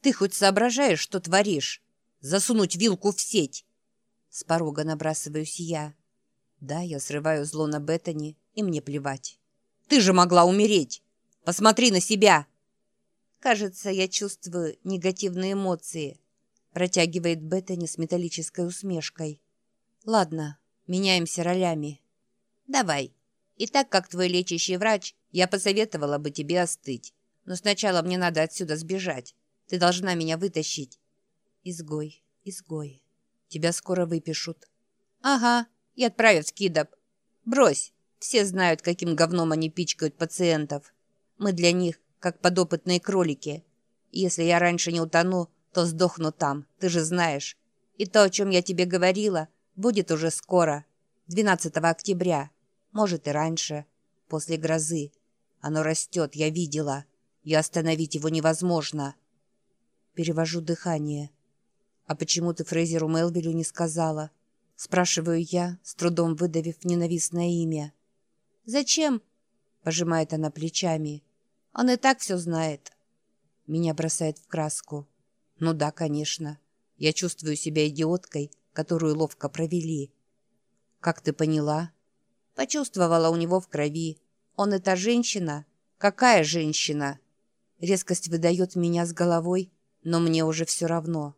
Ты хоть соображаешь, что творишь? Засунуть вилку в сеть!» С порога набрасываюсь я. Да, я срываю зло на Беттани, и мне плевать. «Ты же могла умереть! Посмотри на себя!» Кажется, я чувствую негативные эмоции. Протягивает Беттани с металлической усмешкой. Ладно, меняемся ролями. Давай. И так как твой лечащий врач, я посоветовала бы тебе остыть. Но сначала мне надо отсюда сбежать. Ты должна меня вытащить. Изгой, изгой. Тебя скоро выпишут. Ага, и отправят в Кидоп. Брось. Все знают, каким говном они пичкают пациентов. Мы для них как подопытные кролики. Если я раньше не утону, то сдохну там, ты же знаешь. И то, о чем я тебе говорила, будет уже скоро, 12 октября, может и раньше, после грозы. Оно растет, я видела, и остановить его невозможно. Перевожу дыхание. «А почему ты Фрейзеру Мелвилю не сказала?» Спрашиваю я, с трудом выдавив ненавистное имя. «Зачем?» — пожимает она плечами. Он и так все знает. Меня бросает в краску. Ну да, конечно. Я чувствую себя идиоткой, которую ловко провели. Как ты поняла? Почувствовала у него в крови. Он это женщина? Какая женщина? Резкость выдает меня с головой, но мне уже все равно.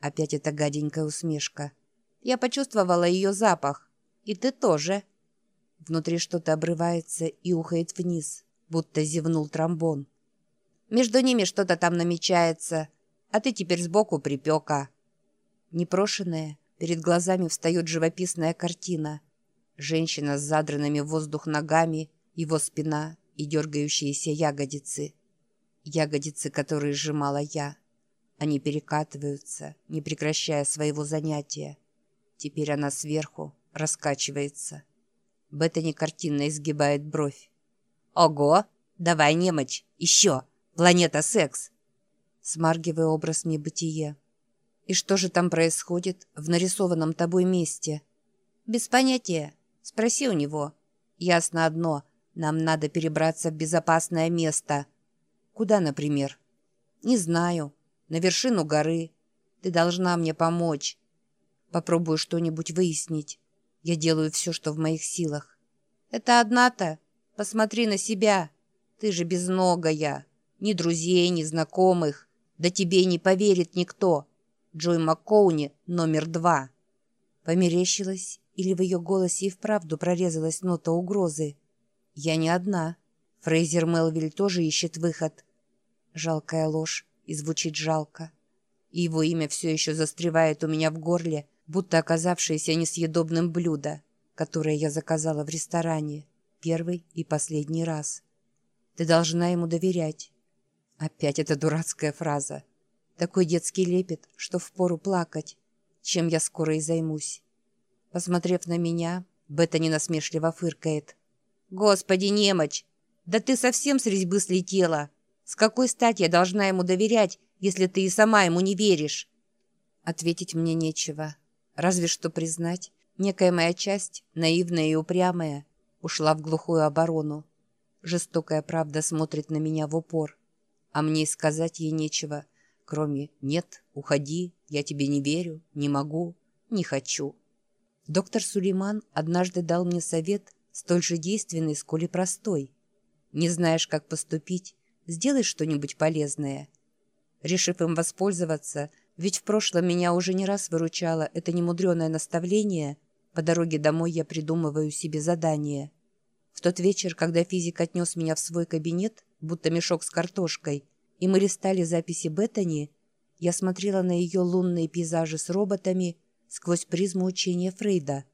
Опять эта гаденькая усмешка. Я почувствовала ее запах. И ты тоже. Внутри что-то обрывается и ухает вниз будто зевнул тромбон. «Между ними что-то там намечается, а ты теперь сбоку припека». Непрошенная, перед глазами встает живописная картина. Женщина с задранными в воздух ногами, его спина и дергающиеся ягодицы. Ягодицы, которые сжимала я. Они перекатываются, не прекращая своего занятия. Теперь она сверху, раскачивается. Беттани картинно изгибает бровь. «Ого! Давай, немочь! Еще! Планета секс!» Смаргивая образ небытие. «И что же там происходит в нарисованном тобой месте?» «Без понятия. Спроси у него. Ясно одно. Нам надо перебраться в безопасное место». «Куда, например?» «Не знаю. На вершину горы. Ты должна мне помочь. Попробую что-нибудь выяснить. Я делаю все, что в моих силах». «Это одна-то?» Посмотри на себя. Ты же безногая. Ни друзей, ни знакомых. Да тебе не поверит никто. Джой МакКоуни номер два. Померещилась, или в ее голосе и вправду прорезалась нота угрозы. Я не одна. Фрейзер Мелвиль тоже ищет выход. Жалкая ложь, и звучит жалко. И его имя все еще застревает у меня в горле, будто оказавшееся несъедобным блюдо, которое я заказала в ресторане первый и последний раз. Ты должна ему доверять. Опять эта дурацкая фраза. Такой детский лепет, что впору плакать, чем я скоро и займусь. Посмотрев на меня, Бета насмешливо фыркает. «Господи, немочь! Да ты совсем с резьбы слетела! С какой стати я должна ему доверять, если ты и сама ему не веришь?» Ответить мне нечего. Разве что признать, некая моя часть, наивная и упрямая, ушла в глухую оборону. Жестокая правда смотрит на меня в упор, а мне сказать ей нечего, кроме «нет, уходи, я тебе не верю, не могу, не хочу». Доктор Сулейман однажды дал мне совет, столь же действенный, сколь и простой. Не знаешь, как поступить, сделай что-нибудь полезное. Решив им воспользоваться, ведь в прошлом меня уже не раз выручало это немудреное наставление – по дороге домой я придумываю себе задание. В тот вечер, когда физик отнес меня в свой кабинет, будто мешок с картошкой, и мы листали записи Беттани, я смотрела на ее лунные пейзажи с роботами сквозь призму учения Фрейда.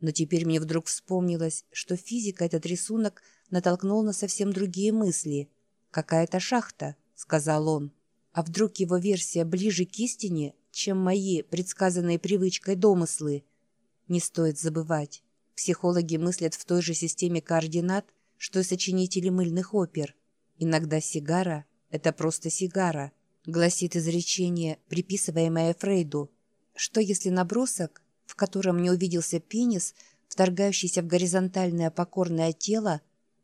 Но теперь мне вдруг вспомнилось, что физика этот рисунок натолкнул на совсем другие мысли. «Какая-то шахта», — сказал он. А вдруг его версия ближе к истине, чем мои, предсказанные привычкой домыслы? Не стоит забывать, психологи мыслят в той же системе координат, что и сочинители мыльных опер. Иногда сигара – это просто сигара, гласит изречение, приписываемое Фрейду. Что если набросок, в котором не увиделся пенис, вторгающийся в горизонтальное покорное тело,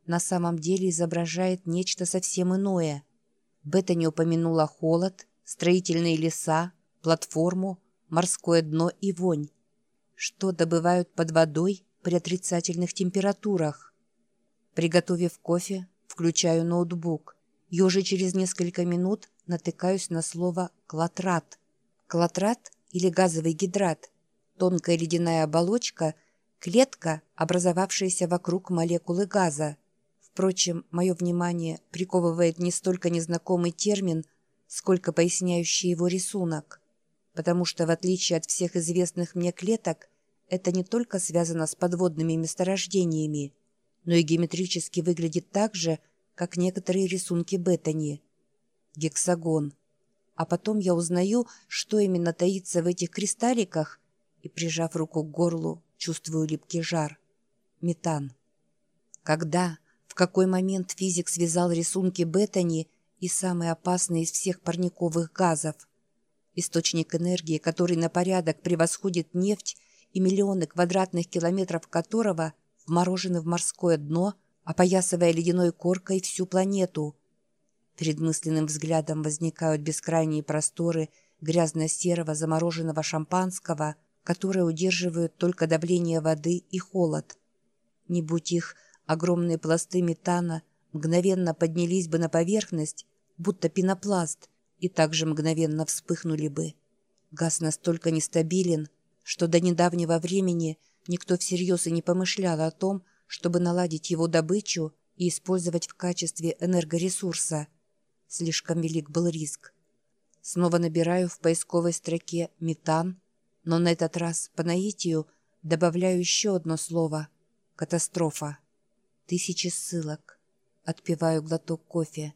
на самом деле изображает нечто совсем иное? Бета не упомянула холод, строительные леса, платформу, морское дно и вонь. Что добывают под водой при отрицательных температурах? Приготовив кофе, включаю ноутбук и уже через несколько минут натыкаюсь на слово «клатрат». Клатрат или газовый гидрат – тонкая ледяная оболочка, клетка, образовавшаяся вокруг молекулы газа. Впрочем, мое внимание приковывает не столько незнакомый термин, сколько поясняющий его рисунок. Потому что, в отличие от всех известных мне клеток, это не только связано с подводными месторождениями, но и геометрически выглядит так же, как некоторые рисунки Беттани. Гексагон. А потом я узнаю, что именно таится в этих кристалликах, и, прижав руку к горлу, чувствую липкий жар. Метан. Когда, в какой момент физик связал рисунки Беттани и самый опасный из всех парниковых газов? Источник энергии, который на порядок превосходит нефть и миллионы квадратных километров которого вморожены в морское дно, опоясывая ледяной коркой всю планету. Перед мысленным взглядом возникают бескрайние просторы грязно-серого замороженного шампанского, которые удерживают только давление воды и холод. Не будь их, огромные пласты метана мгновенно поднялись бы на поверхность, будто пенопласт, и также мгновенно вспыхнули бы. Газ настолько нестабилен, что до недавнего времени никто всерьез и не помышлял о том, чтобы наладить его добычу и использовать в качестве энергоресурса. Слишком велик был риск. Снова набираю в поисковой строке «метан», но на этот раз по наитию добавляю еще одно слово — «катастрофа». Тысячи ссылок. Отпиваю глоток кофе.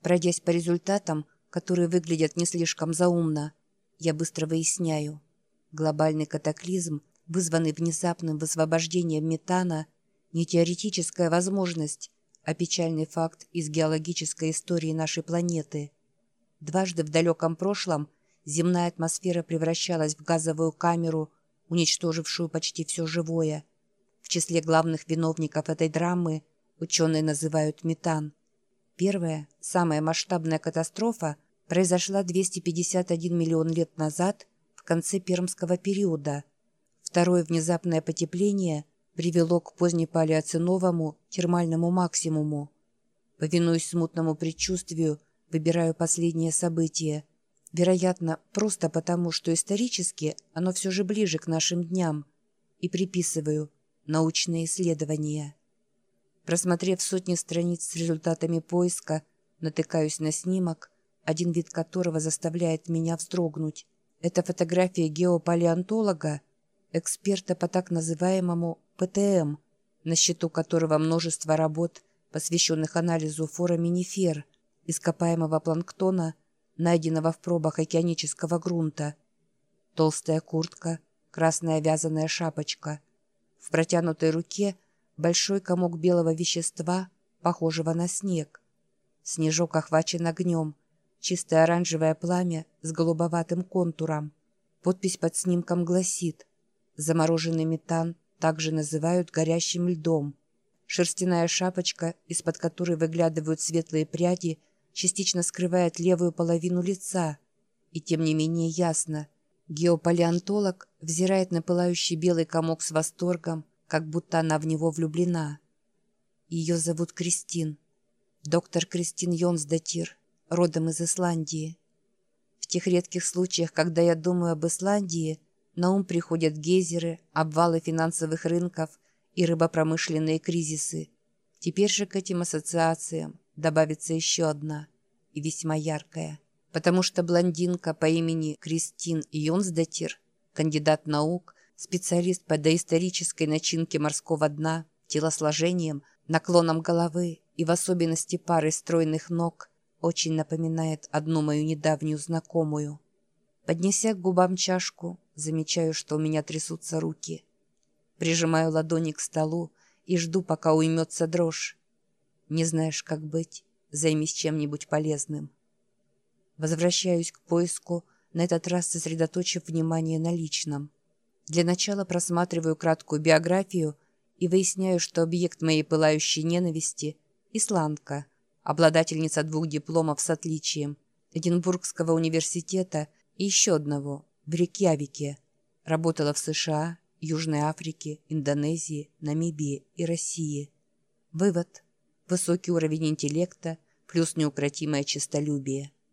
Пройдясь по результатам, которые выглядят не слишком заумно, я быстро выясняю. Глобальный катаклизм, вызванный внезапным высвобождением метана, не теоретическая возможность, а печальный факт из геологической истории нашей планеты. Дважды в далеком прошлом земная атмосфера превращалась в газовую камеру, уничтожившую почти все живое. В числе главных виновников этой драмы ученые называют метан. Первая, самая масштабная катастрофа произошла 251 миллион лет назад – в конце пермского периода. Второе внезапное потепление привело к позднепалеоциновому термальному максимуму. Повинуясь смутному предчувствию, выбираю последнее событие. Вероятно, просто потому, что исторически оно все же ближе к нашим дням. И приписываю научные исследования. Просмотрев сотни страниц с результатами поиска, натыкаюсь на снимок, один вид которого заставляет меня вздрогнуть. Это фотография геопалеонтолога, эксперта по так называемому ПТМ, на счету которого множество работ, посвященных анализу фораминифер, ископаемого планктона, найденного в пробах океанического грунта. Толстая куртка, красная вязаная шапочка. В протянутой руке большой комок белого вещества, похожего на снег. Снежок охвачен огнем – чистое оранжевое пламя с голубоватым контуром. Подпись под снимком гласит «Замороженный метан также называют горящим льдом». Шерстяная шапочка, из-под которой выглядывают светлые пряди, частично скрывает левую половину лица. И тем не менее ясно. Геопалеонтолог взирает на пылающий белый комок с восторгом, как будто она в него влюблена. Ее зовут Кристин. Доктор Кристин Йонсдатир родом из Исландии. В тех редких случаях, когда я думаю об Исландии, на ум приходят гейзеры, обвалы финансовых рынков и рыбопромышленные кризисы. Теперь же к этим ассоциациям добавится еще одна, и весьма яркая, потому что блондинка по имени Кристин Йонсдатир, кандидат наук, специалист по доисторической начинке морского дна, телосложением, наклоном головы и в особенности парой стройных ног – очень напоминает одну мою недавнюю знакомую. Поднеся к губам чашку, замечаю, что у меня трясутся руки. Прижимаю ладони к столу и жду, пока уймется дрожь. Не знаешь, как быть, займись чем-нибудь полезным. Возвращаюсь к поиску, на этот раз сосредоточив внимание на личном. Для начала просматриваю краткую биографию и выясняю, что объект моей пылающей ненависти – исландка – обладательница двух дипломов с отличием, Эдинбургского университета и еще одного в Рейкьявике. Работала в США, Южной Африке, Индонезии, Намибии и России. Вывод. Высокий уровень интеллекта плюс неукротимое честолюбие –